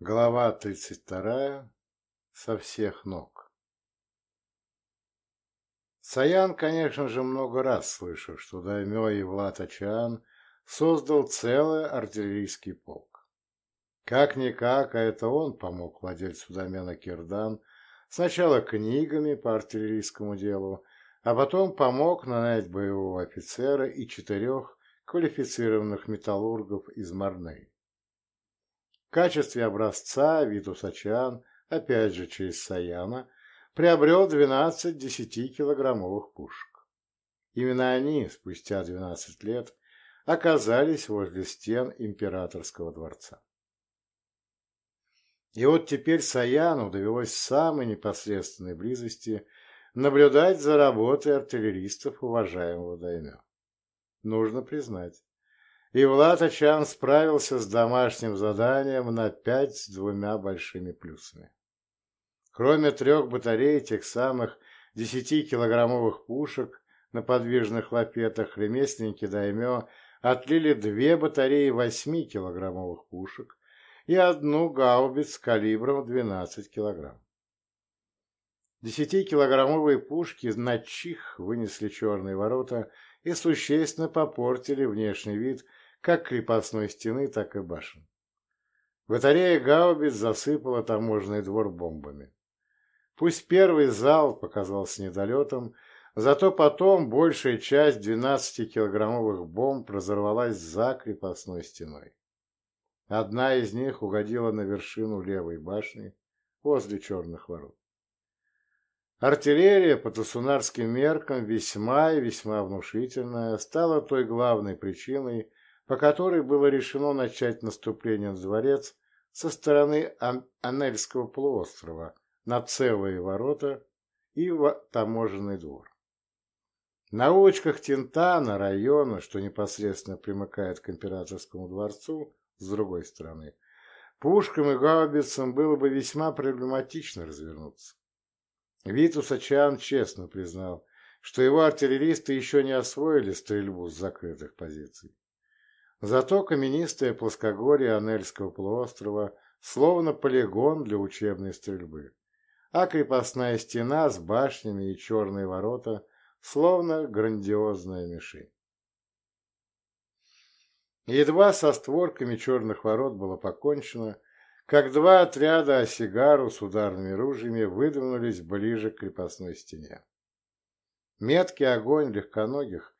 Глава 32. Со всех ног. Саян, конечно же, много раз слышал, что Даймё и Влад Ачан создал целый артиллерийский полк. Как-никак, а это он помог владельцу домена Кирдан сначала книгами по артиллерийскому делу, а потом помог нанять боевого офицера и четырех квалифицированных металлургов из Марней. Качестве образца Витус Ачан, опять же через Саяна, приобрел 12 10-килограммовых пушек. Именно они, спустя 12 лет, оказались возле стен императорского дворца. И вот теперь Саяну довелось в самой непосредственной близости наблюдать за работой артиллеристов уважаемого Даймё. Нужно признать, и Влад Ачан справился с домашним заданием на пять с двумя большими плюсами. Кроме трех батарей тех самых десятикилограммовых пушек на подвижных лапетах, ремесленники Даймё отлили две батареи восьмикилограммовых пушек и одну гаубиц калибром 12 килограмм. Десятикилограммовые пушки на чих вынесли черные ворота и существенно попортили внешний вид как крепостной стены, так и башен. Батарея гаубиц засыпала таможенный двор бомбами. Пусть первый зал показался недолетом, зато потом большая часть 12-килограммовых бомб разорвалась за крепостной стеной. Одна из них угодила на вершину левой башни возле черных ворот. Артиллерия по тусунарским меркам весьма и весьма внушительная стала той главной причиной, по которой было решено начать наступление на дворец со стороны Ан Анельского полуострова на целые ворота и в таможенный двор. На улочках Тинтана, района, что непосредственно примыкает к императорскому дворцу, с другой стороны, пушкам и гаубицам было бы весьма проблематично развернуться. Витус Ачан честно признал, что его артиллеристы еще не освоили стрельбу с закрытых позиций. Зато каменистое плоскогорье Анельского полуострова словно полигон для учебной стрельбы, а крепостная стена с башнями и черные ворота словно грандиозная мишень. Едва со створками черных ворот было покончено, как два отряда осигару с ударными ружьями выдвинулись ближе к крепостной стене. Меткий огонь легконогих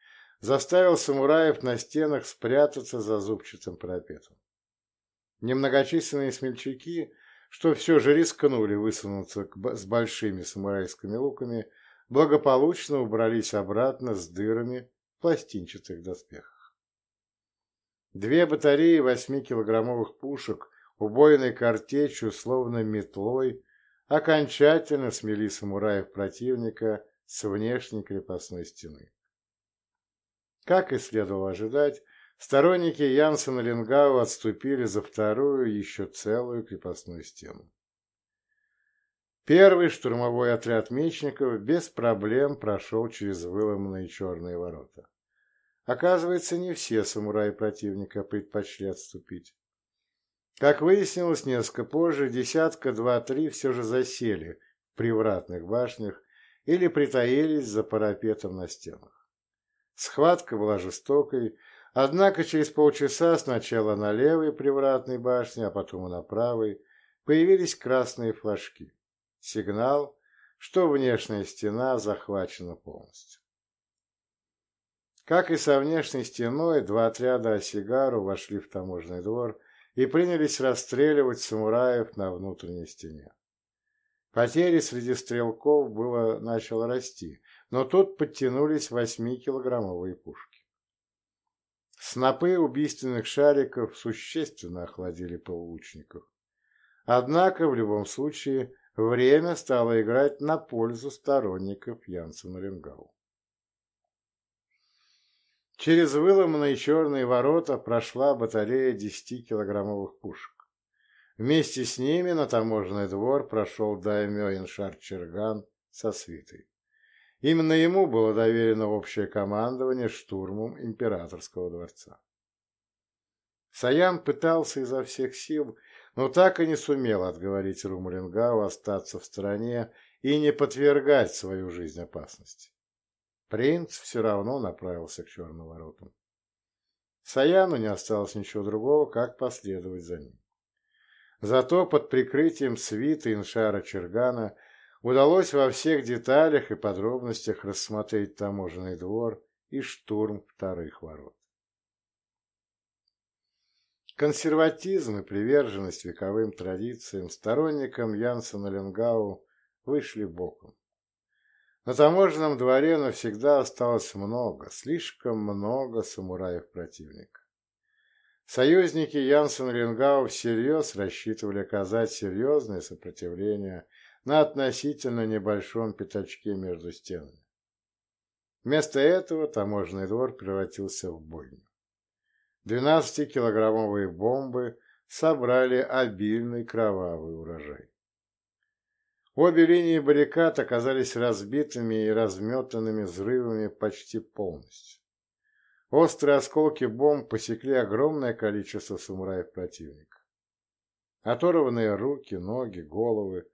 заставил самураев на стенах спрятаться за зубчатым парапетом. Немногочисленные смельчаки, что все же рискнули высунуться с большими самурайскими луками, благополучно убрались обратно с дырами в пластинчатых доспехах. Две батареи восьмикилограммовых пушек, убойной картечью, словно метлой, окончательно смели самураев противника с внешней крепостной стены. Как и следовало ожидать, сторонники Янсена Ленгау отступили за вторую, еще целую крепостную стену. Первый штурмовой отряд мечников без проблем прошел через выломанные черные ворота. Оказывается, не все самураи противника предпочли отступить. Как выяснилось несколько позже, десятка два-три все же засели в привратных башнях или притаились за парапетом на стенах. Схватка была жестокой, однако через полчаса сначала на левой привратной башне, а потом и на правой появились красные флажки. Сигнал, что внешняя стена захвачена полностью. Как и со внешней стеной, два отряда Осигару вошли в таможенный двор и принялись расстреливать самураев на внутренней стене. Потери среди стрелков было начало расти, но тут подтянулись восьмикилограммовые пушки. Снопы убийственных шариков существенно охладили полулучников. Однако, в любом случае, время стало играть на пользу сторонников Янсена Ленгау. Через выломанные черные ворота прошла батарея 10-килограммовых пушек. Вместе с ними на таможенный двор прошел даймё Иншар Черган со свитой. Именно ему было доверено общее командование штурмом императорского дворца. Саян пытался изо всех сил, но так и не сумел отговорить Румалингау остаться в стороне и не подвергать свою жизнь опасности. Принц все равно направился к черным воротам. Саяну не осталось ничего другого, как последовать за ним. Зато под прикрытием свиты Иншара Чергана удалось во всех деталях и подробностях рассмотреть таможенный двор и штурм вторых ворот. Консерватизм и приверженность вековым традициям сторонникам Янсена Ленгау вышли боком. На таможенном дворе навсегда осталось много, слишком много самураев противника. Союзники Янсен Ленгау всерьез рассчитывали оказать серьезное сопротивление на относительно небольшом пятачке между стенами. Вместо этого таможенный двор превратился в бойню. 12-килограммовые бомбы собрали обильный кровавый урожай. Обе линии баррикад оказались разбитыми и разметанными взрывами почти полностью. Острые осколки бомб посекли огромное количество самураев противника. Оторванные руки, ноги, головы,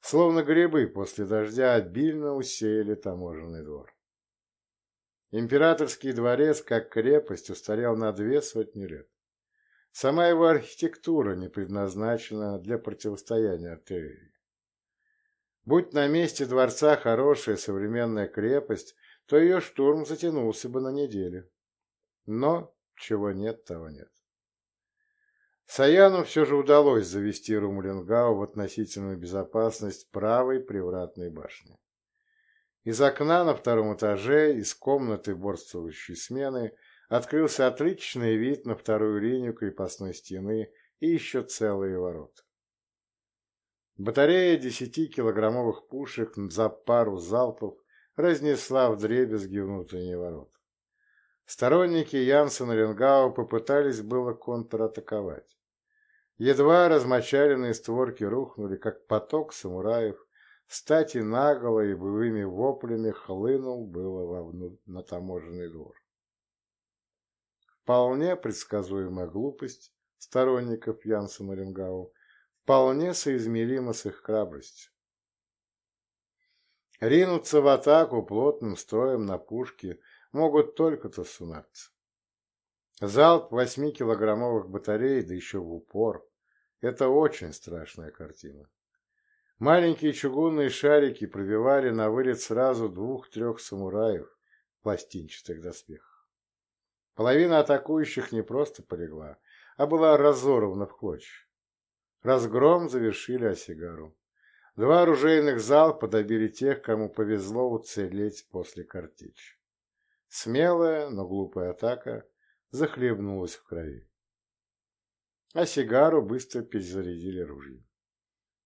словно грибы после дождя, обильно усеяли таможенный двор. Императорский дворец, как крепость, устарел на две сотни лет. Сама его архитектура не предназначена для противостояния артиллерии. Будь на месте дворца хорошая современная крепость, то ее штурм затянулся бы на неделю. Но чего нет, того нет. Саяну все же удалось завести Румлингау в относительную безопасность правой привратной башни. Из окна на втором этаже, из комнаты борствующей смены, открылся отличный вид на вторую линию крепостной стены и еще целые ворота. Батарея десятикилограммовых пушек за пару залпов разнесла вдребезги внутренние ворота. Сторонники Янсена Ленгау попытались было контратаковать. Едва размочаленные створки рухнули, как поток самураев, стати наголо и боевыми воплями хлынул было вовну... на таможенный двор. Вполне предсказуемая глупость сторонников Янсена Ленгау вполне соизмеримо с их храбростью. Ринуться в атаку плотным строем на пушки могут только тасунарцы. Залп восьмикилограммовых батарей, да еще в упор, это очень страшная картина. Маленькие чугунные шарики пробивали на вылет сразу двух-трех самураев в пластинчатых доспехах. Половина атакующих не просто полегла, а была разорвана в клочья. Разгром завершили Осигару. Два оружейных залпа добили тех, кому повезло уцелеть после картечи. Смелая, но глупая атака захлебнулась в крови. А сигару быстро перезарядили ружья.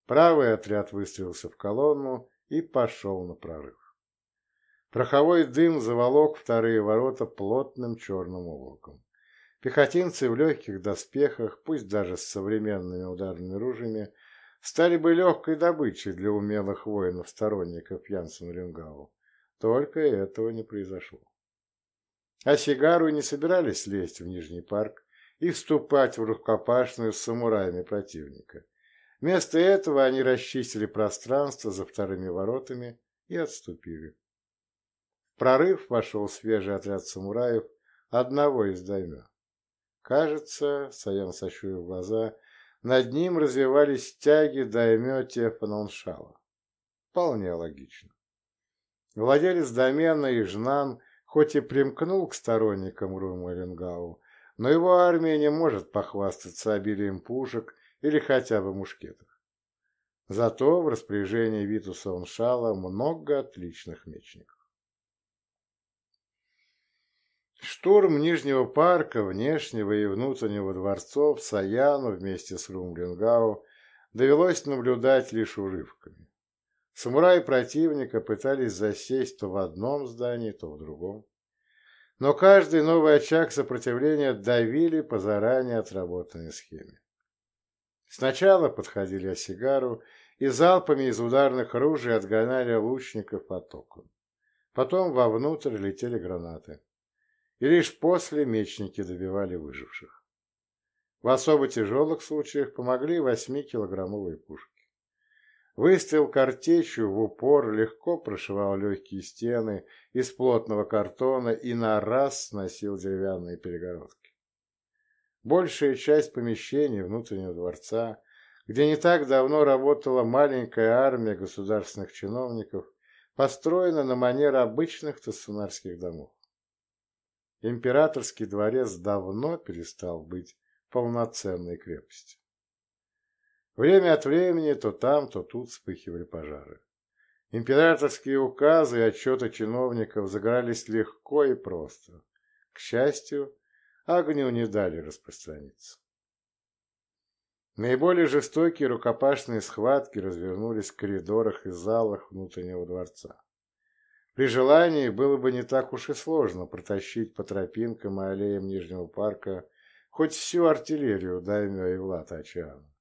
Правый отряд выстрелился в колонну и пошел на прорыв. Пороховой дым заволок вторые ворота плотным черным облаком. Пехотинцы в легких доспехах, пусть даже с современными ударными ружьями, стали бы легкой добычей для умелых воинов-сторонников Янсен Рюнгау. Только этого не произошло. А Сигару не собирались лезть в Нижний парк и вступать в рукопашную с самураями противника. Вместо этого они расчистили пространство за вторыми воротами и отступили. В прорыв вошел свежий отряд самураев одного из даймё. Кажется, Саян сощурил глаза, над ним развивались тяги даймё Тефаноншала. Вполне логично. Владелец домена Ижнан хоть и примкнул к сторонникам Румарингау, но его армия не может похвастаться обилием пушек или хотя бы мушкетов. Зато в распоряжении Витуса Оншала много отличных мечников. Штурм Нижнего парка, внешнего и внутреннего дворцов Саяну вместе с Румлингау довелось наблюдать лишь урывками. Самураи противника пытались засесть то в одном здании, то в другом. Но каждый новый очаг сопротивления давили по заранее отработанной схеме. Сначала подходили Осигару и залпами из ударных ружей отгоняли лучников от окон. Потом вовнутрь летели гранаты и лишь после мечники добивали выживших. В особо тяжелых случаях помогли 8-килограммовые пушки. Выстрел картечью в упор легко прошивал легкие стены из плотного картона и на раз сносил деревянные перегородки. Большая часть помещений внутреннего дворца, где не так давно работала маленькая армия государственных чиновников, построена на манер обычных тассунарских домов. Императорский дворец давно перестал быть полноценной крепостью. Время от времени то там, то тут вспыхивали пожары. Императорские указы и отчеты чиновников загорались легко и просто. К счастью, огню не дали распространиться. Наиболее жестокие рукопашные схватки развернулись в коридорах и залах внутреннего дворца. При желании было бы не так уж и сложно протащить по тропинкам и аллеям Нижнего парка хоть всю артиллерию Даймё и Влата Очиана.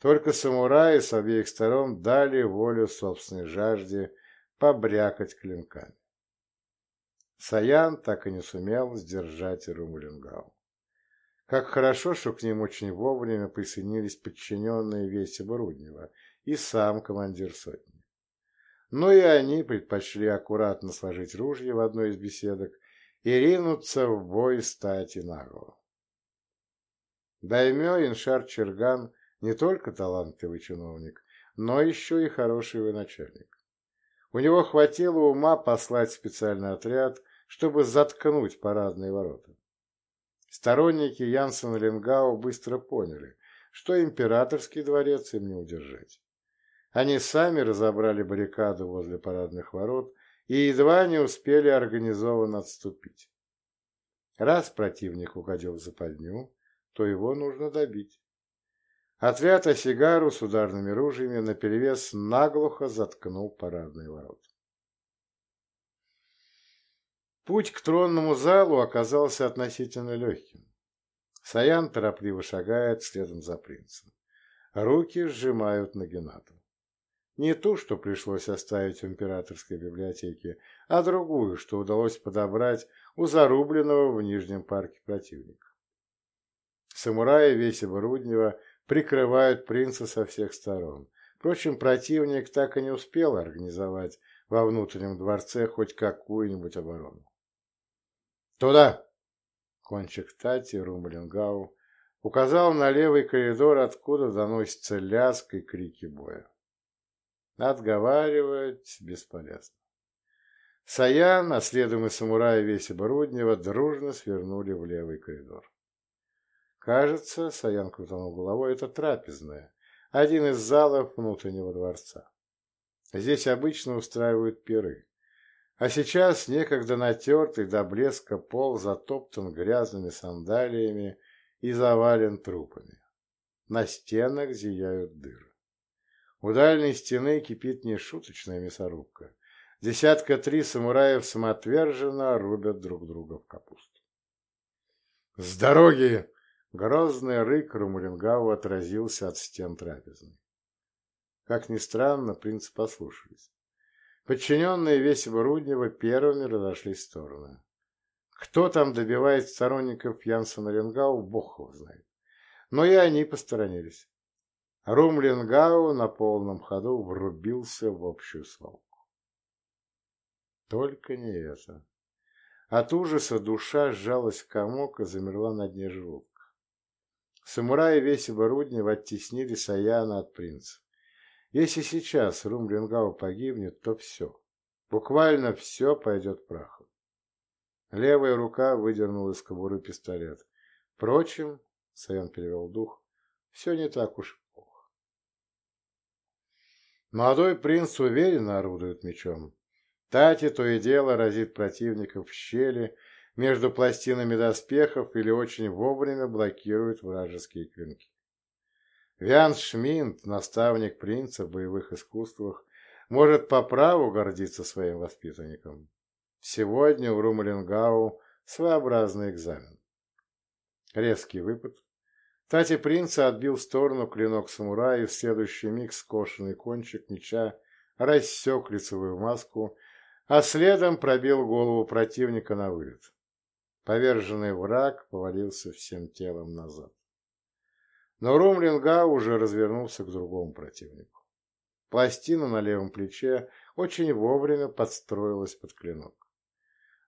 Только самураи с обеих сторон дали волю собственной жажде побрякать клинками. Саян так и не сумел сдержать Румулингау. Как хорошо, что к ним очень вовремя присоединились подчиненные Весеба Руднева и сам командир сотни. Но и они предпочли аккуратно сложить ружья в одной из беседок и ринуться в бой стати наголо. Даймё Иншар Черган не только талантливый чиновник, но еще и хороший военачальник. У него хватило ума послать специальный отряд, чтобы заткнуть парадные ворота. Сторонники Янсена Ленгау быстро поняли, что императорский дворец им не удержать. Они сами разобрали баррикаду возле парадных ворот и едва не успели организованно отступить. Раз противник уходил в западню, то его нужно добить. Отряд Осигару с ударными ружьями наперевес наглухо заткнул парадные ворота. Путь к тронному залу оказался относительно легким. Саян торопливо шагает следом за принцем. Руки сжимают Нагинату. Не ту, что пришлось оставить в императорской библиотеке, а другую, что удалось подобрать у зарубленного в Нижнем парке противника. Самураи Весева Руднева прикрывают принца со всех сторон. Впрочем, противник так и не успел организовать во внутреннем дворце хоть какую-нибудь оборону. «Туда!» Кончик Тати Румблингау указал на левый коридор, откуда доносится лязг и крики боя. Отговаривать бесполезно. Саян, а следом и самурай Весиба Руднева, дружно свернули в левый коридор. Кажется, Саян крутанул головой, это трапезная, один из залов внутреннего дворца. Здесь обычно устраивают пиры. А сейчас некогда натертый до блеска пол затоптан грязными сандалиями и завален трупами. На стенах зияют дыры. У дальней стены кипит нешуточная мясорубка. Десятка три самураев самоотверженно рубят друг друга в капусту. «С дороги!» Грозный рык Румурингау отразился от стен трапезной. Как ни странно, принцы послушались. Подчиненные Весева Руднева первыми разошлись в стороны. Кто там добивает сторонников Янсена Ленгау, бог его знает. Но и они посторонились. Рум Ленгау на полном ходу врубился в общую свалку. Только не это. От ужаса душа сжалась в комок и замерла на дне желудка. Самураи Весева Руднева оттеснили Саяна от принца. Если сейчас Румлингау погибнет, то все. Буквально все пойдет прахом. Левая рука выдернула из кобуры пистолет. Впрочем, Саян перевел дух, все не так уж плохо. Молодой принц уверенно орудует мечом. Тати то и дело разит противников в щели, между пластинами доспехов или очень вовремя блокирует вражеские клинки. Виан Шминт, наставник принца в боевых искусствах, может по праву гордиться своим воспитанником. Сегодня у Румалингау своеобразный экзамен. Резкий выпад. Тати принца отбил в сторону клинок самурая, и в следующий миг скошенный кончик меча рассек лицевую маску, а следом пробил голову противника на вылет. Поверженный враг повалился всем телом назад. Но Румлингау уже развернулся к другому противнику. Пластина на левом плече очень вовремя подстроилась под клинок.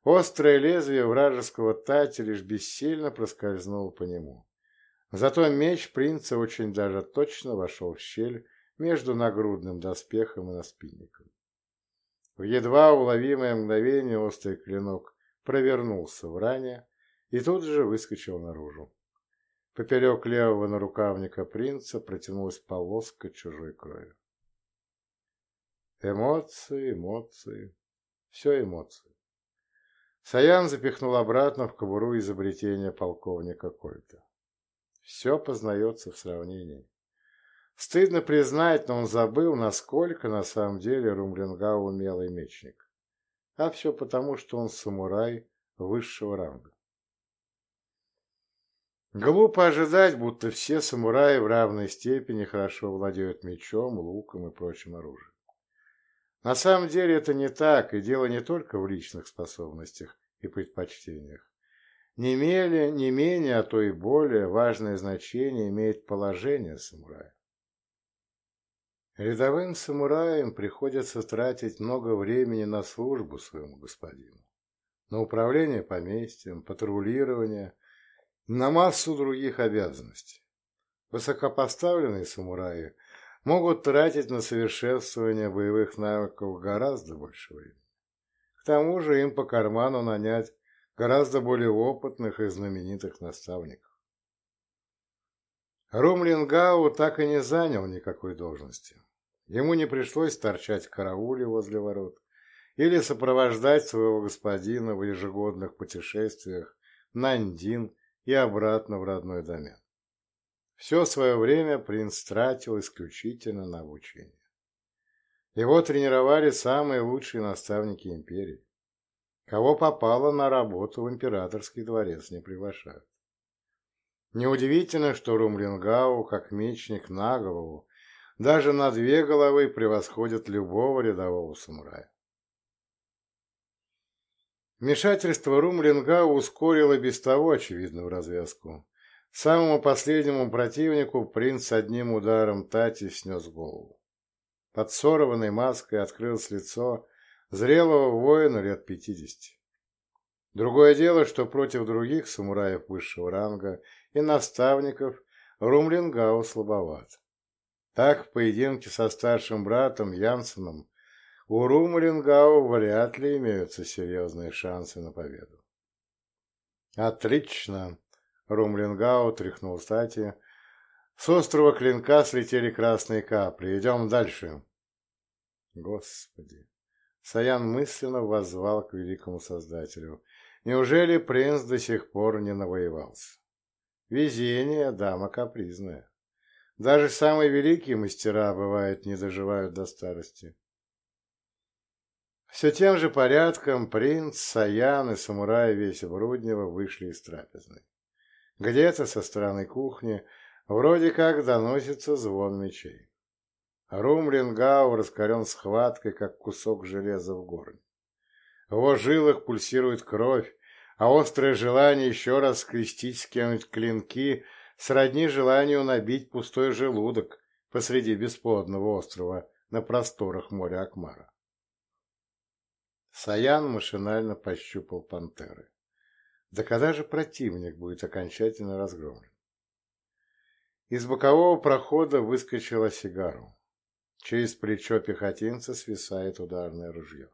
Острое лезвие вражеского тати лишь бессильно проскользнуло по нему. Зато меч принца очень даже точно вошел в щель между нагрудным доспехом и наспинником. В едва уловимое мгновение острый клинок провернулся в ране и тут же выскочил наружу. Поперек левого нарукавника принца протянулась полоска чужой крови. Эмоции, эмоции, все эмоции. Саян запихнул обратно в кобуру изобретения полковника Кольта. Все познается в сравнении. Стыдно признать, но он забыл, насколько на самом деле Румлингау умелый мечник. А все потому, что он самурай высшего ранга. Глупо ожидать, будто все самураи в равной степени хорошо владеют мечом, луком и прочим оружием. На самом деле это не так, и дело не только в личных способностях и предпочтениях. Не менее, не менее, а то и более важное значение имеет положение самурая. Рядовым самураям приходится тратить много времени на службу своему господину, на управление поместьем, патрулирование – на массу других обязанностей. Высокопоставленные самураи могут тратить на совершенствование боевых навыков гораздо больше времени. К тому же им по карману нанять гораздо более опытных и знаменитых наставников. Румлингау так и не занял никакой должности. Ему не пришлось торчать в карауле возле ворот или сопровождать своего господина в ежегодных путешествиях на Андин и обратно в родной домен. Все свое время принц тратил исключительно на обучение. Его тренировали самые лучшие наставники империи. Кого попало на работу в императорский дворец не приглашают. Неудивительно, что Румлингау, как мечник на голову, даже на две головы превосходит любого рядового самурая. Вмешательство Румлинга ускорило без того очевидную развязку. Самому последнему противнику принц одним ударом Тати снес голову. Под сорванной маской открылось лицо зрелого воина лет пятидесяти. Другое дело, что против других самураев высшего ранга и наставников Румлингау слабоват. Так в поединке со старшим братом Янсеном у Румлингау вряд ли имеются серьезные шансы на победу. «Отлично!» — Румлингау тряхнул стати. «С острова клинка слетели красные капли. Идем дальше!» Господи! Саян мысленно воззвал к великому Создателю. Неужели принц до сих пор не навоевался? Везение — дама капризная. Даже самые великие мастера, бывает, не доживают до старости. Все тем же порядком принц, Саян и самурай весь Бруднева вышли из трапезной. Где-то со стороны кухни вроде как доносится звон мечей. Румлингау раскален схваткой, как кусок железа в горне. В его жилах пульсирует кровь, а острое желание еще раз скрестить с кем-нибудь клинки сродни желанию набить пустой желудок посреди бесплодного острова на просторах моря Акмара. Саян машинально пощупал пантеры. Да когда же противник будет окончательно разгромлен? Из бокового прохода выскочила сигару. Через плечо пехотинца свисает ударное ружье.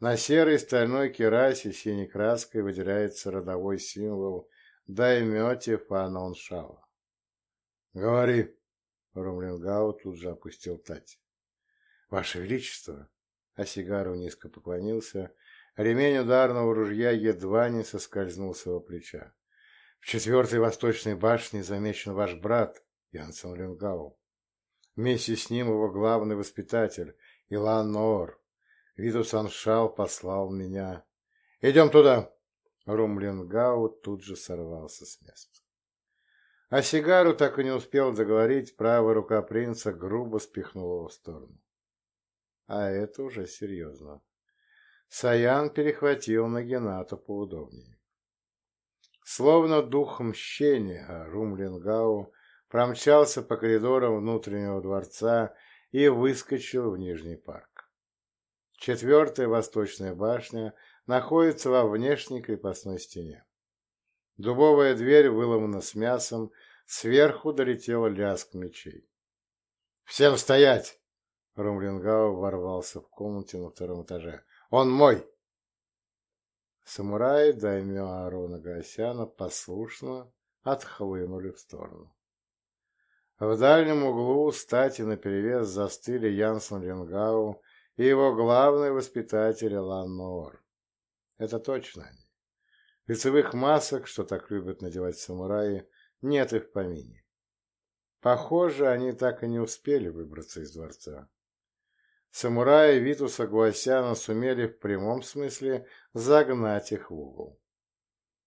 На серой стальной керасе синей краской выделяется родовой символ Даймете Фаноншава. «Говори!» — Румлингау тут же опустил тать. «Ваше Величество!» а сигару низко поклонился, ремень ударного ружья едва не соскользнул с его плеча. В четвертой восточной башне замечен ваш брат, Янсен Ленгау. Вместе с ним его главный воспитатель, Илан Ноор. Видус Аншал послал меня. «Идем туда!» Румленгау тут же сорвался с места. А сигару так и не успел договорить, правая рука принца грубо спихнула его в сторону. А это уже серьезно. Саян перехватил Нагинату поудобнее. Словно дух мщения, Румлингау промчался по коридорам внутреннего дворца и выскочил в Нижний парк. Четвертая восточная башня находится во внешней крепостной стене. Дубовая дверь выломана с мясом, сверху долетел лязг мечей. «Всем стоять!» Румлингау ворвался в комнате на втором этаже. «Он мой!» Самураи даймё Арона Гасяна послушно отхлынули в сторону. В дальнем углу стати наперевес застыли Янсен Ленгау и его главный воспитатель Лан Ноор. Это точно они. Лицевых масок, что так любят надевать самураи, нет и в помине. Похоже, они так и не успели выбраться из дворца. Самураи Витуса Гуасяна сумели в прямом смысле загнать их в угол.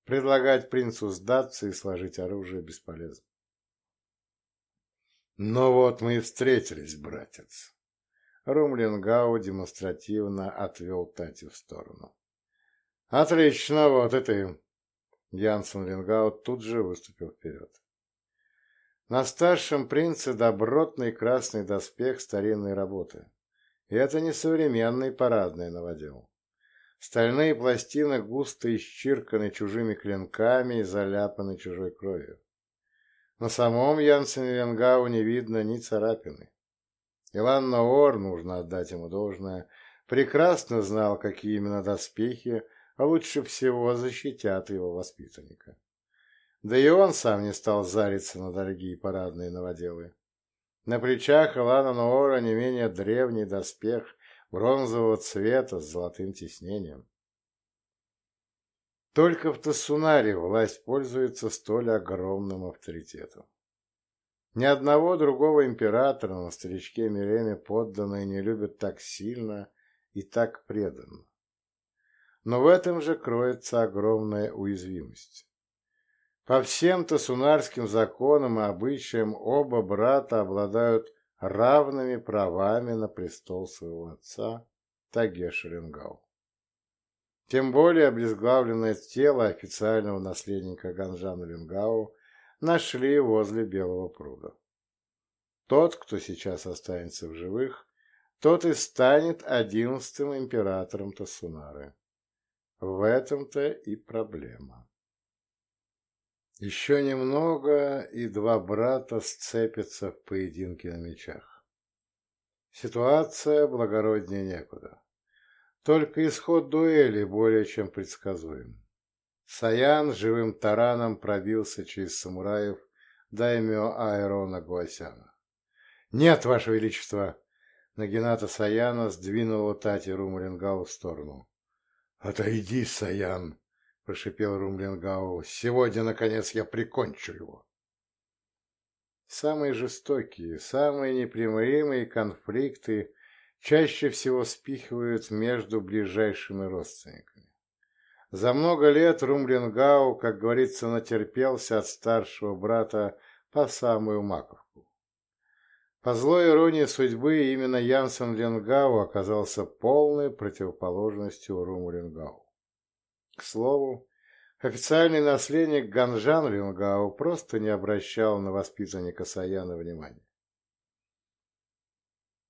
Предлагать принцу сдаться и сложить оружие бесполезно. «Ну вот мы и встретились, братец!» Румлингау демонстративно отвел Тати в сторону. «Отлично, вот и ты!» Янсен Рингау тут же выступил вперед. На старшем принце добротный красный доспех старинной работы. И это не современный парадный новодел. Стальные пластины густо исчирканы чужими клинками и заляпаны чужой кровью. На самом Янсене Ленгау не видно ни царапины. Илан Наор, нужно отдать ему должное, прекрасно знал, какие именно доспехи лучше всего защитят его воспитанника. Да и он сам не стал зариться на дорогие парадные новоделы. На плечах Илана Ноора не менее древний доспех бронзового цвета с золотым тиснением. Только в Тассунаре власть пользуется столь огромным авторитетом. Ни одного другого императора на старичке Миреме подданные не любят так сильно и так преданно. Но в этом же кроется огромная уязвимость. По всем тасунарским законам и обычаям оба брата обладают равными правами на престол своего отца Тагеша Ленгау. Тем более обезглавленное тело официального наследника Ганжана Ленгау нашли возле Белого пруда. Тот, кто сейчас останется в живых, тот и станет одиннадцатым императором Тасунары. В этом-то и проблема. Еще немного, и два брата сцепятся в поединке на мечах. Ситуация благороднее некуда. Только исход дуэли более чем предсказуем. Саян живым тараном пробился через самураев даймё Айрона Гуасяна. «Нет, Ваше Величество!» Нагината Саяна сдвинула Тати Румарингау в сторону. «Отойди, Саян!» — прошипел Румлингау. «Сегодня, наконец, я прикончу его!» Самые жестокие, самые непримиримые конфликты чаще всего спихивают между ближайшими родственниками. За много лет Румлингау, как говорится, натерпелся от старшего брата по самую маковку. По злой иронии судьбы, именно Янсен Ленгау оказался полной противоположностью Руму Ленгау. К слову, официальный наследник Ганжан Ленгау просто не обращал на воспитанника Саяна внимания.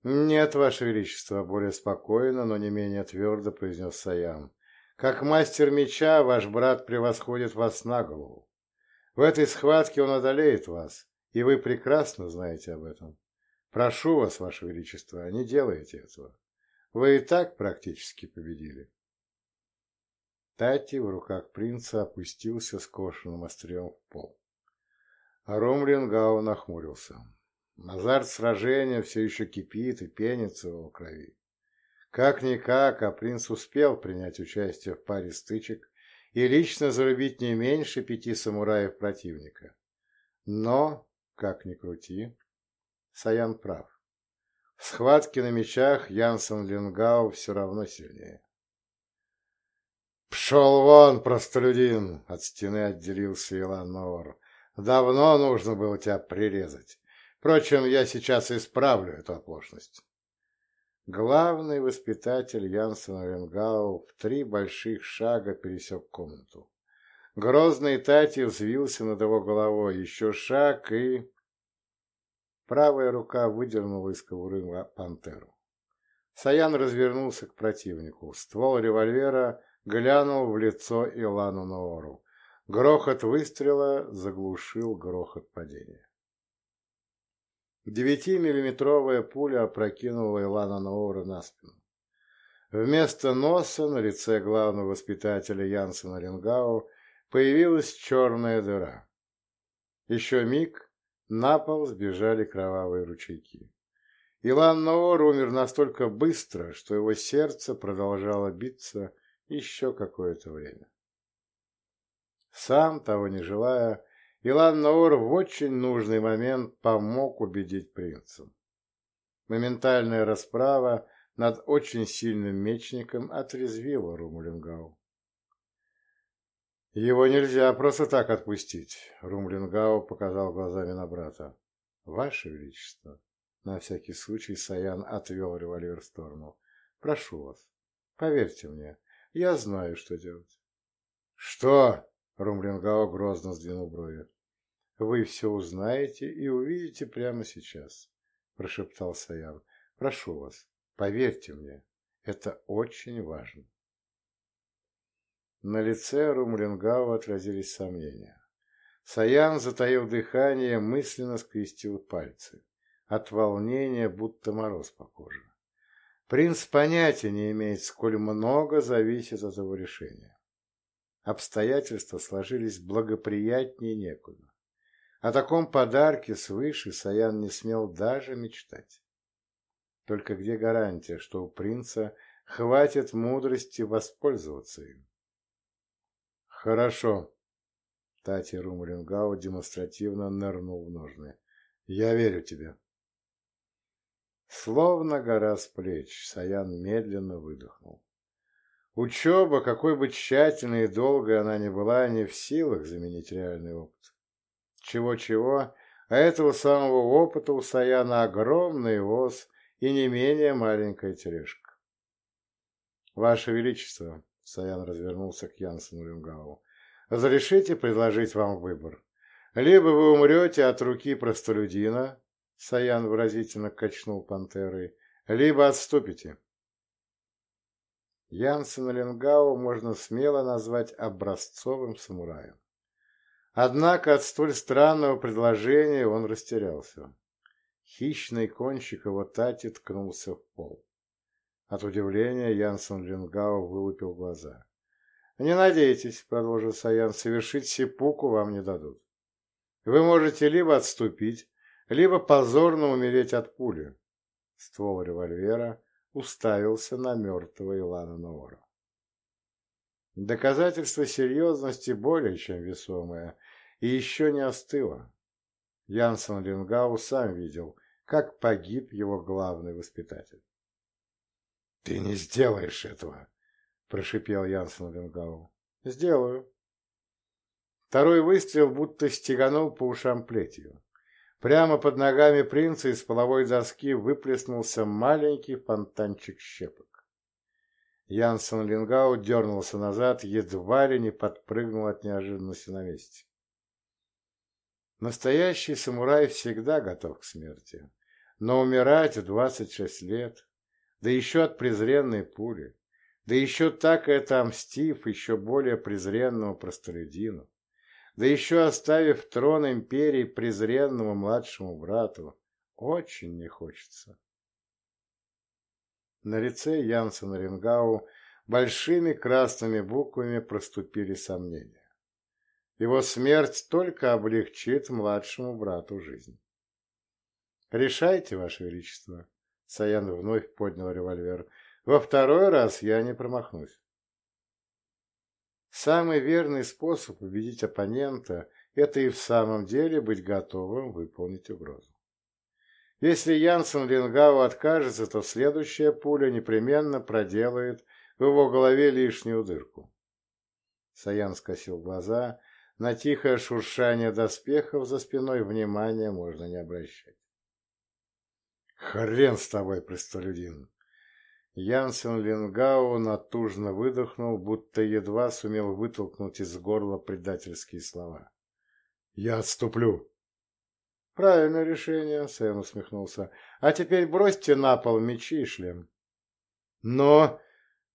«Нет, Ваше Величество», — более спокойно, но не менее твердо произнес Саян. «Как мастер меча ваш брат превосходит вас на голову. В этой схватке он одолеет вас, и вы прекрасно знаете об этом. Прошу вас, Ваше Величество, не делайте этого. Вы и так практически победили. Тати в руках принца опустился скошенным острием в пол. А Ромлингау нахмурился. Азарт сражения все еще кипит и пенится в его крови. Как-никак, а принц успел принять участие в паре стычек и лично зарубить не меньше пяти самураев противника. Но, как ни крути, Саян прав. В схватке на мечах Янсен Лингау все равно сильнее. «Пшел вон, простолюдин!» — от стены отделился Илан Ноор. «Давно нужно было тебя прирезать. Впрочем, я сейчас исправлю эту оплошность». Главный воспитатель Янсена Ленгау в три больших шага пересек комнату. Грозный Тати взвился над его головой. Еще шаг и... правая рука выдернула из кобуры пантеру. Саян развернулся к противнику. Ствол револьвера глянул в лицо Илану Наору. Грохот выстрела заглушил грохот падения. Девятимиллиметровая пуля опрокинула Илана Наора на спину. Вместо носа на лице главного воспитателя Янсена Ленгау появилась черная дыра. Еще миг на пол сбежали кровавые ручейки. Илан Ноор умер настолько быстро, что его сердце продолжало биться еще какое-то время. Сам, того не желая, Илан Ноор в очень нужный момент помог убедить принца. Моментальная расправа над очень сильным мечником отрезвила Румлингау. «Его нельзя просто так отпустить», — Румлингау показал глазами на брата. «Ваше Величество», — на всякий случай Саян отвел револьвер в сторону, — «прошу вас, поверьте мне, я знаю, что делать». «Что?» — Румлингау грозно сдвинул брови. «Вы все узнаете и увидите прямо сейчас», — прошептал Саян. «Прошу вас, поверьте мне, это очень важно». На лице Румлингау отразились сомнения. Саян, затаив дыхание, мысленно скрестил пальцы. От волнения будто мороз по коже. Принц понятия не имеет, сколь много зависит от его решения. Обстоятельства сложились благоприятнее некуда. О таком подарке свыше Саян не смел даже мечтать. Только где гарантия, что у принца хватит мудрости воспользоваться им? «Хорошо». Тати Румрингау демонстративно нырнул в ножны. «Я верю тебе». Словно гора с плеч, Саян медленно выдохнул. Учеба, какой бы тщательной и долгой она ни была, не в силах заменить реальный опыт. Чего-чего, а этого самого опыта у Саяна огромный воз и не менее маленькая тележка. «Ваше Величество», Саян развернулся к Янсену Люнгау. «Разрешите предложить вам выбор. Либо вы умрете от руки простолюдина, Саян выразительно качнул пантерой, либо отступите». Янсена Ленгау можно смело назвать образцовым самураем. Однако от столь странного предложения он растерялся. Хищный кончик его тати ткнулся в пол. От удивления Янсен Лингау вылупил глаза. «Не надейтесь», — продолжил Саян, — «совершить сипуку вам не дадут. Вы можете либо отступить, либо позорно умереть от пули». Ствол револьвера уставился на мертвого Илана Ноора. Доказательство серьезности более чем весомое, и еще не остыло. Янсен Лингау сам видел, как погиб его главный воспитатель. «Ты не сделаешь этого!» – прошипел Янсен Венгау. «Сделаю». Второй выстрел будто стеганул по ушам плетью. Прямо под ногами принца из половой доски выплеснулся маленький фонтанчик щепок. Янсен Лингау дернулся назад, едва ли не подпрыгнул от неожиданности на месте. Настоящий самурай всегда готов к смерти, но умирать в двадцать шесть лет да еще от презренной пули, да еще так это омстив еще более презренному простолюдину, да еще оставив трон империи презренному младшему брату, очень не хочется. На лице Янсена Рингау большими красными буквами проступили сомнения. Его смерть только облегчит младшему брату жизнь. «Решайте, Ваше Величество», Саян вновь поднял револьвер. Во второй раз я не промахнусь. Самый верный способ убедить оппонента – это и в самом деле быть готовым выполнить угрозу. Если Янсен Ленгау откажется, то следующая пуля непременно проделает в его голове лишнюю дырку. Саян скосил глаза, на тихое шуршание доспехов за спиной внимания можно не обращать. «Хрен с тобой, простолюдин!» Янсен Ленгау натужно выдохнул, будто едва сумел вытолкнуть из горла предательские слова. «Я отступлю!» Правильное решение, Сэм усмехнулся. А теперь бросьте на пол мечи и шлем. Но...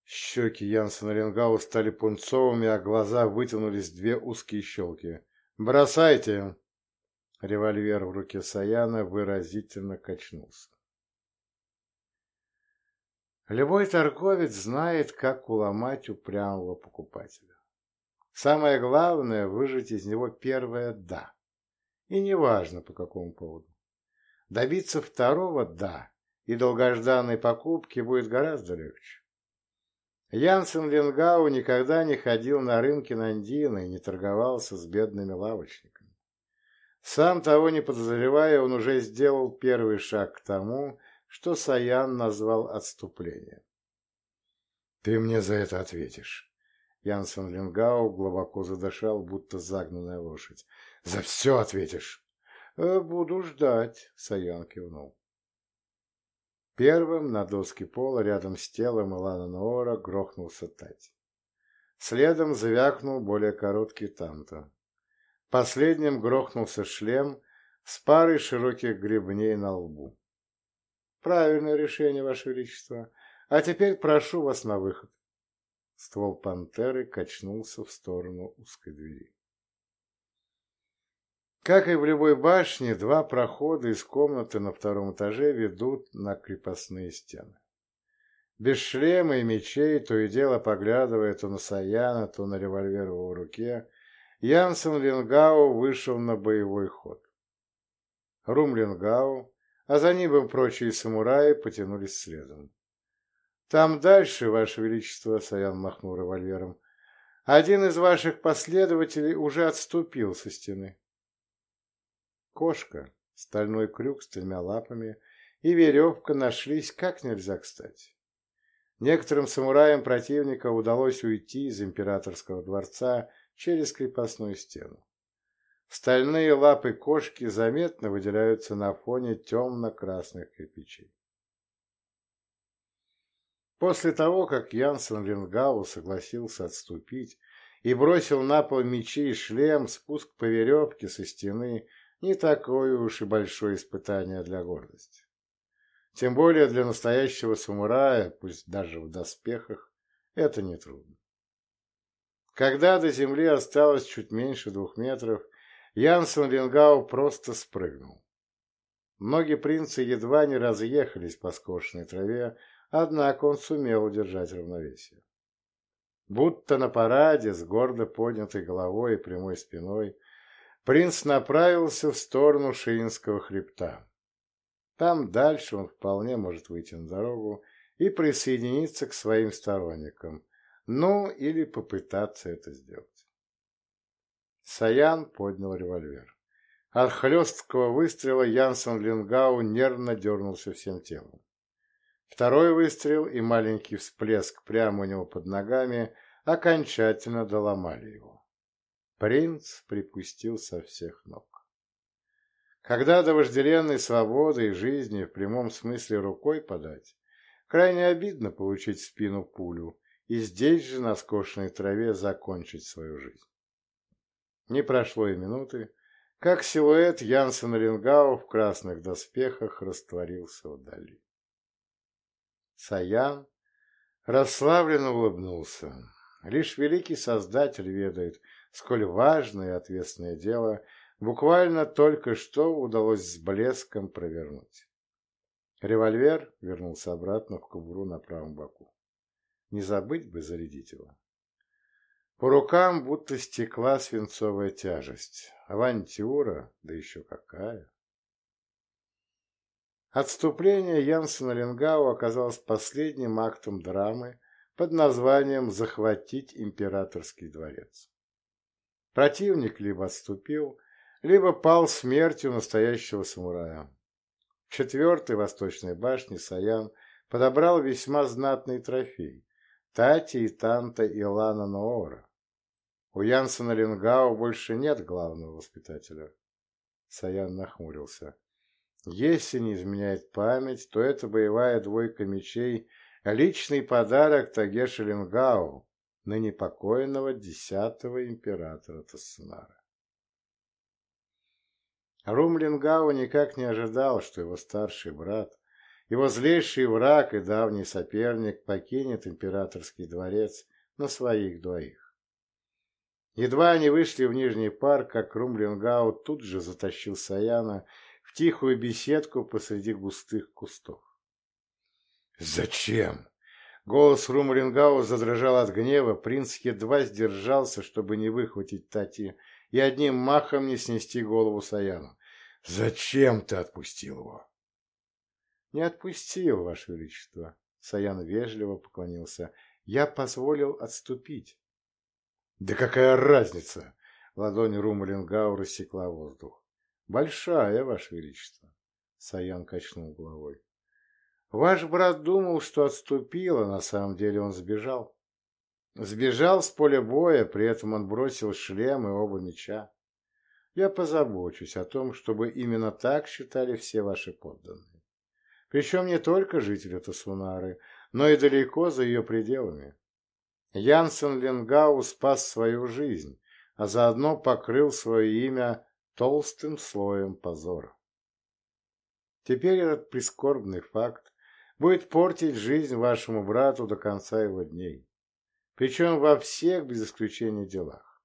Щеки Янсена Ленгау стали пунцовыми, а глаза вытянулись две узкие щелки. «Бросайте!» Револьвер в руке Саяна выразительно качнулся. Любой торговец знает, как уломать упрямого покупателя. Самое главное – выжать из него первое «да». И неважно, по какому поводу. Добиться второго «да» и долгожданной покупки будет гораздо легче. Янсен Ленгау никогда не ходил на рынки Нандина и не торговался с бедными лавочниками. Сам того не подозревая, он уже сделал первый шаг к тому, что Саян назвал отступлением. «Ты мне за это ответишь!» Янсен Ленгау глубоко задышал, будто загнанная лошадь. «За все ответишь!» «Э, «Буду ждать», — Саян кивнул. Первым на доске пола рядом с телом Илана Ноора грохнулся Тать. Следом завякнул более короткий танто. Последним грохнулся шлем с парой широких гребней на лбу. Правильное решение, Ваше Величество. А теперь прошу вас на выход. Ствол пантеры качнулся в сторону узкой двери. Как и в любой башне, два прохода из комнаты на втором этаже ведут на крепостные стены. Без шлема и мечей, то и дело поглядывая то на Саяна, то на револьвер в руке, Янсен Лингау вышел на боевой ход. Рум Лингау а за ним и прочие самураи потянулись следом. «Там дальше, Ваше Величество», — Саян махнул револьвером, — «один из ваших последователей уже отступил со стены». Кошка, стальной крюк с тремя лапами и веревка нашлись как нельзя кстати. Некоторым самураям противника удалось уйти из императорского дворца через крепостную стену. Стальные лапы кошки заметно выделяются на фоне темно-красных кирпичей. После того, как Янсен Лингау согласился отступить и бросил на пол мечи и шлем, спуск по веревке со стены не такое уж и большое испытание для гордости. Тем более для настоящего самурая, пусть даже в доспехах, это нетрудно. Когда до земли осталось чуть меньше двух метров, Янсен Рингау просто спрыгнул. Ноги принца едва не разъехались по скошенной траве, однако он сумел удержать равновесие. Будто на параде с гордо поднятой головой и прямой спиной принц направился в сторону Шиинского хребта. Там дальше он вполне может выйти на дорогу и присоединиться к своим сторонникам, ну или попытаться это сделать. Саян поднял револьвер. От хлесткого выстрела Янсен Лингау нервно дернулся всем телом. Второй выстрел и маленький всплеск прямо у него под ногами окончательно доломали его. Принц припустил со всех ног. Когда до вожделенной свободы и жизни в прямом смысле рукой подать, крайне обидно получить в спину пулю и здесь же на скошенной траве закончить свою жизнь. Не прошло и минуты, как силуэт Янсена Рингау в красных доспехах растворился вдали. Саян расслабленно улыбнулся. Лишь великий Создатель ведает, сколь важное и ответственное дело буквально только что удалось с блеском провернуть. Револьвер вернулся обратно в кобуру на правом боку. Не забыть бы зарядить его. По рукам будто стекла свинцовая тяжесть. Авантюра, да еще какая. Отступление Янсена Ленгау оказалось последним актом драмы под названием «Захватить императорский дворец». Противник либо отступил, либо пал смертью настоящего самурая. В четвертой восточной башне Саян подобрал весьма знатный трофей – Тати и Танта Илана Ноора. У Янсена Ленгау больше нет главного воспитателя. Саян нахмурился. Если не изменяет память, то это боевая двойка мечей — личный подарок Тагеши Ленгау, ныне покойного десятого императора Тассенара. Румлингау никак не ожидал, что его старший брат, его злейший враг и давний соперник покинет императорский дворец на своих двоих. Едва они вышли в Нижний парк, как Румлингау тут же затащил Саяна в тихую беседку посреди густых кустов. «Зачем?» Голос Румлингау задрожал от гнева, принц едва сдержался, чтобы не выхватить Тати и одним махом не снести голову Саяну. «Зачем ты отпустил его?» «Не отпустил, Ваше Величество», — Саян вежливо поклонился. «Я позволил отступить». «Да какая разница?» Ладонь Румалингау рассекла воздух. «Большая, Ваше Величество!» Саян качнул головой. «Ваш брат думал, что отступил, а на самом деле он сбежал. Сбежал с поля боя, при этом он бросил шлем и оба меча. Я позабочусь о том, чтобы именно так считали все ваши подданные. Причем не только жители Тасунары, но и далеко за ее пределами. Янсен Ленгау спас свою жизнь, а заодно покрыл свое имя толстым слоем позора. Теперь этот прискорбный факт будет портить жизнь вашему брату до конца его дней, причем во всех без исключения делах.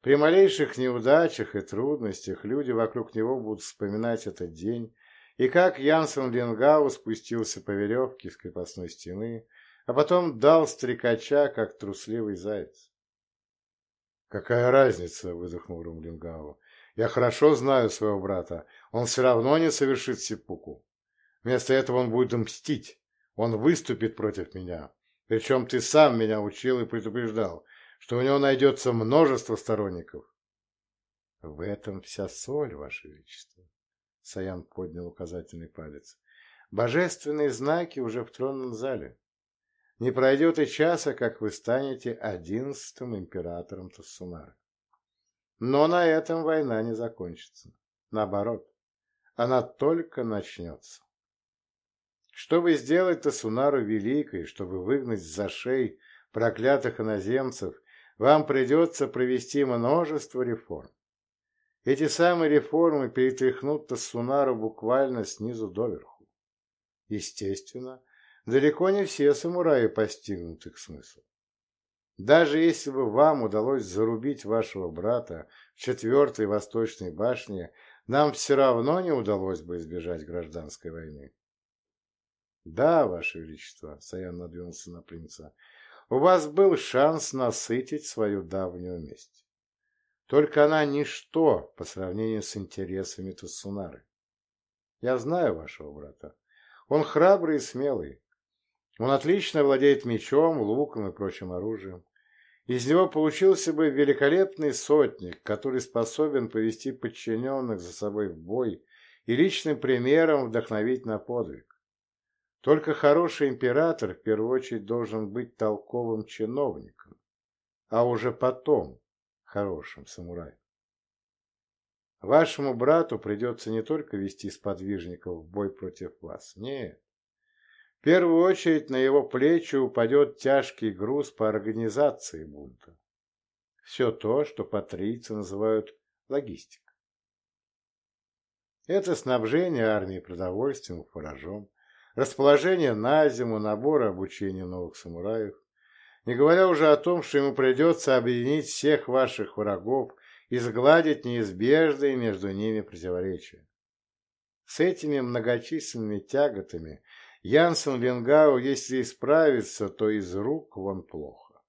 При малейших неудачах и трудностях люди вокруг него будут вспоминать этот день и как Янсен Ленгау спустился по веревке с крепостной стены, а потом дал стрекача, как трусливый заяц. «Какая разница?» — выдохнул Румлингау. «Я хорошо знаю своего брата. Он все равно не совершит сипуку. Вместо этого он будет мстить. Он выступит против меня. Причем ты сам меня учил и предупреждал, что у него найдется множество сторонников». «В этом вся соль, Ваше Величество», — Саян поднял указательный палец. «Божественные знаки уже в тронном зале. Не пройдет и часа, как вы станете одиннадцатым императором Тассунары. Но на этом война не закончится. Наоборот, она только начнется. Чтобы сделать Тасунару великой, чтобы выгнать за шеи проклятых иноземцев, вам придется провести множество реформ. Эти самые реформы перетряхнут Тассунару буквально снизу доверху. Естественно, далеко не все самураи постигнут их смысл. Даже если бы вам удалось зарубить вашего брата в четвертой восточной башне, нам все равно не удалось бы избежать гражданской войны. Да, Ваше Величество, Саян надвинулся на принца, у вас был шанс насытить свою давнюю месть. Только она ничто по сравнению с интересами Тасунары. Я знаю вашего брата. Он храбрый и смелый, он отлично владеет мечом, луком и прочим оружием. Из него получился бы великолепный сотник, который способен повести подчиненных за собой в бой и личным примером вдохновить на подвиг. Только хороший император в первую очередь должен быть толковым чиновником, а уже потом хорошим самураем. Вашему брату придется не только вести сподвижников в бой против вас, нет. В первую очередь на его плечи упадет тяжкий груз по организации бунта. Все то, что патрийцы называют логистикой. Это снабжение армии продовольствием и фуражом, расположение на зиму, набор обучения новых самураев, не говоря уже о том, что ему придется объединить всех ваших врагов и сгладить неизбежные между ними противоречия. С этими многочисленными тяготами Янсен Ленгау, если исправится, то из рук вон плохо.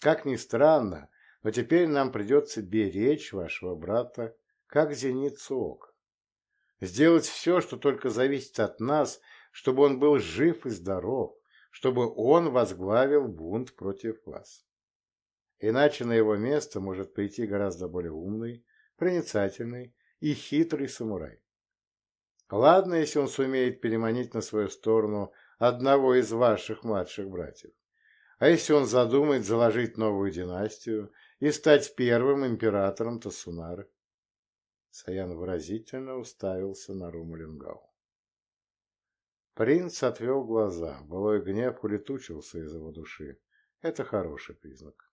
Как ни странно, но теперь нам придется беречь вашего брата, как зеницу ока. Сделать все, что только зависит от нас, чтобы он был жив и здоров, чтобы он возглавил бунт против вас. Иначе на его место может прийти гораздо более умный, проницательный и хитрый самурай. Ладно, если он сумеет переманить на свою сторону одного из ваших младших братьев. А если он задумает заложить новую династию и стать первым императором Тасунары? Саян выразительно уставился на Румалингау. Принц отвел глаза, былой гнев улетучился из его души. Это хороший признак.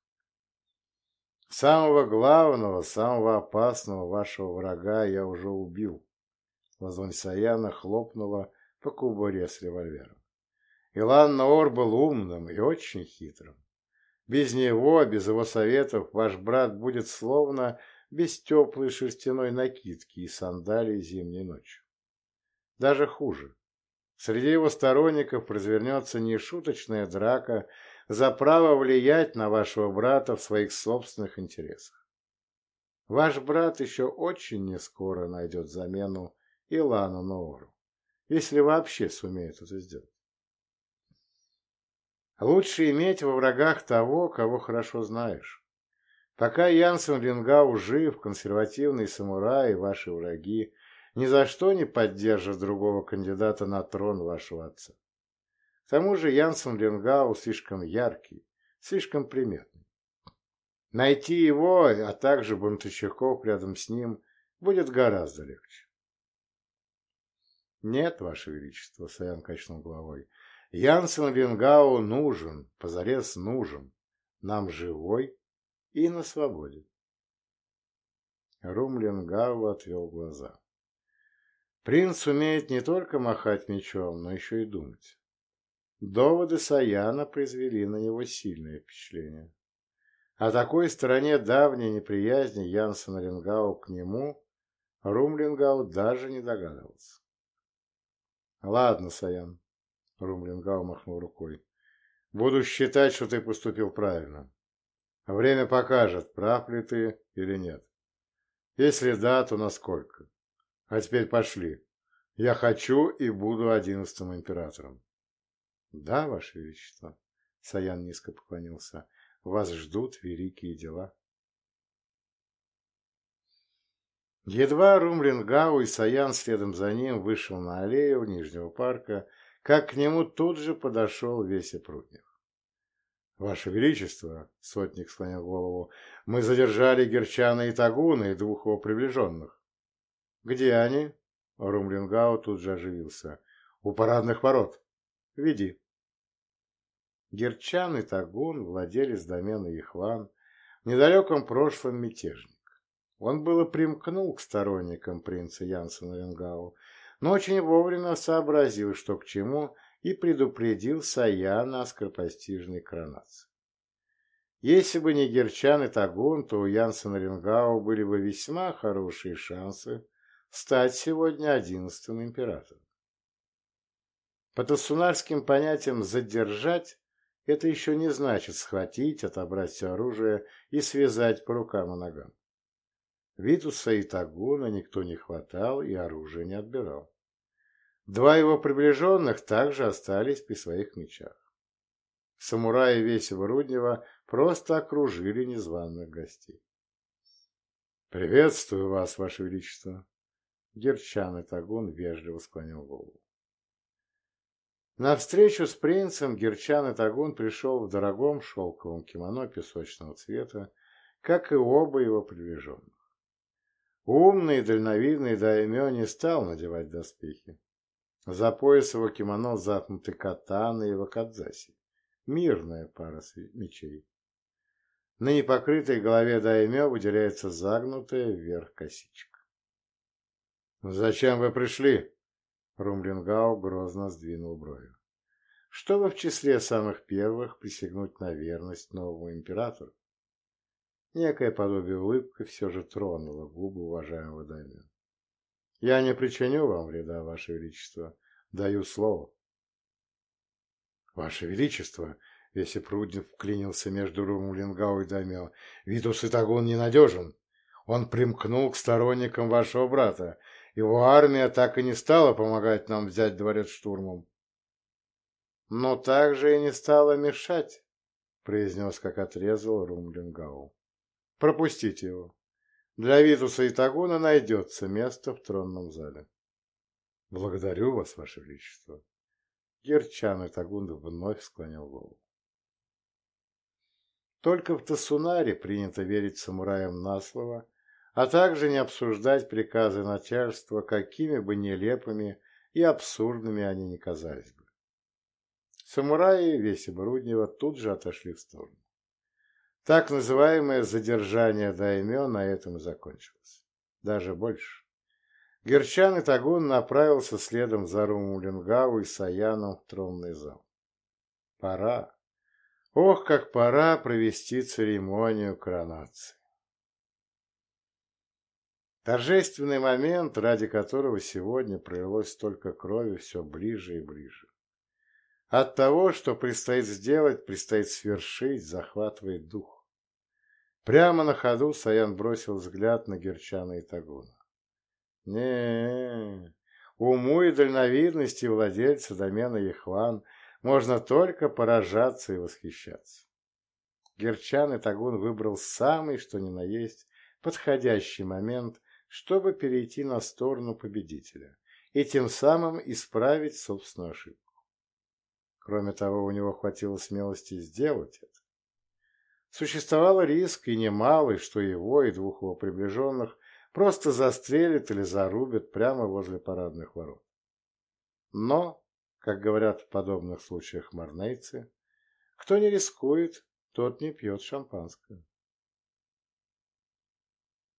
Самого главного, самого опасного вашего врага я уже убил. Ладонь Саяна хлопнула по кубуре с револьвером. Илан Наор был умным и очень хитрым. Без него, без его советов, ваш брат будет словно без теплой шерстяной накидки и сандалий зимней ночью. Даже хуже. Среди его сторонников развернется нешуточная драка за право влиять на вашего брата в своих собственных интересах. Ваш брат еще очень нескоро найдет замену Илану Ноору, если вообще сумеет это сделать. Лучше иметь во врагах того, кого хорошо знаешь. Пока Янсен Рингау жив, консервативные самураи, ваши враги, ни за что не поддержат другого кандидата на трон вашего отца. К тому же Янсен Рингау слишком яркий, слишком приметный. Найти его, а также бунтовщиков рядом с ним, будет гораздо легче. Нет, Ваше Величество, Саян качнул головой, Янсен Венгау нужен, позарез нужен, нам живой и на свободе. Рум Ленгау отвел глаза. Принц умеет не только махать мечом, но еще и думать. Доводы Саяна произвели на него сильное впечатление. О такой стороне давней неприязни Янсена Ленгау к нему Румлингау даже не догадывался. «Ладно, Саян, Румлингау махнул рукой. Буду считать, что ты поступил правильно. Время покажет, прав ли ты или нет. Если да, то насколько. А теперь пошли. Я хочу и буду одиннадцатым императором. Да, Ваше Величество. Саян низко поклонился. Вас ждут великие дела. Едва Румлингау и Саян следом за ним вышел на аллею Нижнего парка, как к нему тут же подошел Веся Пруднев. «Ваше Величество!» — сотник склонил голову. «Мы задержали Герчана и Тагуна и двух его приближенных». «Где они?» — Румлингау тут же оживился. «У парадных ворот. Веди». Герчан и Тагун, владелец домена Ихван, в недалеком прошлом мятежник. Он было примкнул к сторонникам принца Янсена Ленгау, но очень вовремя сообразил, что к чему, и предупредил Саяна о скоропостижной коронации. Если бы не Герчан и Тагун, то у Янсена Рингау были бы весьма хорошие шансы стать сегодня одиннадцатым императором. По тассунарским понятиям «задержать» это еще не значит схватить, отобрать все оружие и связать по рукам и ногам. Витуса и Тагуна никто не хватал и оружие не отбирал. Два его приближенных также остались при своих мечах. Самураи Весева Руднева просто окружили незваных гостей. «Приветствую вас, Ваше Величество!» Герчан и Тагун вежливо склонил голову. На встречу с принцем Герчан и Тагун пришел в дорогом шелковом кимоно песочного цвета, как и оба его приближенных. Умный и дальновидный Даймё не стал надевать доспехи. За пояс его кимоно запнуты катаны и вакадзаси. Мирная пара мечей. На непокрытой голове Даймё выделяется загнутая вверх косичка. «Зачем вы пришли?» Румлингау грозно сдвинул брови. «Чтобы в числе самых первых присягнуть на верность новому императору. Некое подобие улыбки все же тронуло губы уважаемого Даймё. «Я не причиню вам вреда, Ваше Величество. Даю слово». «Ваше Величество!» — Веся Пруднев вклинился между Румулингау и Даймё. «Витус Итагон ненадежен. Он примкнул к сторонникам вашего брата. Его армия так и не стала помогать нам взять дворец штурмом». «Но также и не стала мешать», — произнес, как отрезал Румлингау. Пропустите его. Для Витуса и Тагуна найдется место в тронном зале. Благодарю вас, Ваше Величество. Герчан и Тагун вновь склонил голову. Только в Тасунаре принято верить самураям на слово, а также не обсуждать приказы начальства, какими бы нелепыми и абсурдными они ни казались бы. Самураи Веси Бруднева тут же отошли в сторону. Так называемое задержание даймё на этом и закончилось. Даже больше. Герчан и Тагун направился следом за Румулингау и Саяном в тронный зал. Пора. Ох, как пора провести церемонию коронации. Торжественный момент, ради которого сегодня пролилось столько крови, все ближе и ближе. От того, что предстоит сделать, предстоит свершить, захватывает дух. Прямо на ходу Саян бросил взгляд на Герчана и Тагуна. не уму и дальновидности владельца домена Ехван можно только поражаться и восхищаться. Герчан и Тагун выбрал самый, что ни на есть, подходящий момент чтобы перейти на сторону победителя и тем самым исправить собственную ошибку. Кроме того, у него хватило смелости сделать это. Существовал риск и немалый, что его и двух его приближенных просто застрелят или зарубят прямо возле парадных ворот. Но, как говорят в подобных случаях марнейцы, кто не рискует, тот не пьет шампанское.